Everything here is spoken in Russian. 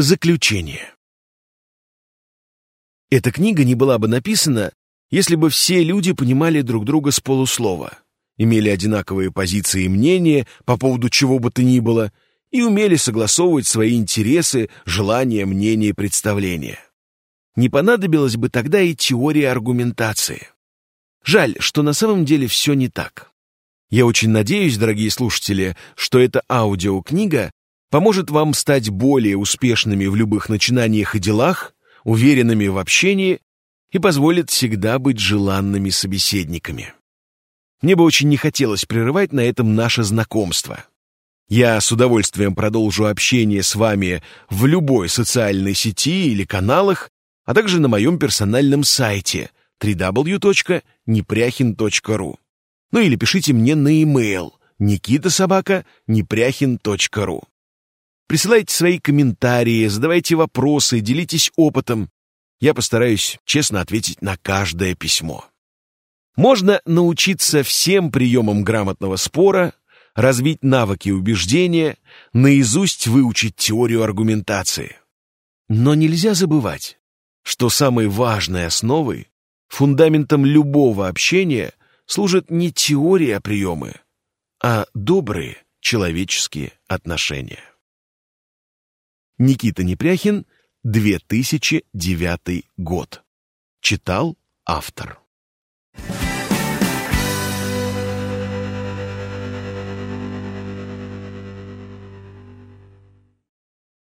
Заключение. Эта книга не была бы написана, если бы все люди понимали друг друга с полуслова, имели одинаковые позиции и мнения по поводу чего бы то ни было и умели согласовывать свои интересы, желания, мнения и представления. Не понадобилась бы тогда и теория аргументации. Жаль, что на самом деле все не так. Я очень надеюсь, дорогие слушатели, что эта аудиокнига поможет вам стать более успешными в любых начинаниях и делах, уверенными в общении и позволит всегда быть желанными собеседниками. Мне бы очень не хотелось прерывать на этом наше знакомство. Я с удовольствием продолжу общение с вами в любой социальной сети или каналах, а также на моем персональном сайте www.непряхин.ру. Ну или пишите мне на e-mail nikitasobaka.непряхин.ру. Присылайте свои комментарии, задавайте вопросы, делитесь опытом. Я постараюсь честно ответить на каждое письмо. Можно научиться всем приемам грамотного спора, развить навыки убеждения, наизусть выучить теорию аргументации. Но нельзя забывать, что самой важной основой, фундаментом любого общения служит не теория приемы, а добрые человеческие отношения. Никита Непряхин, 2009 год. Читал автор.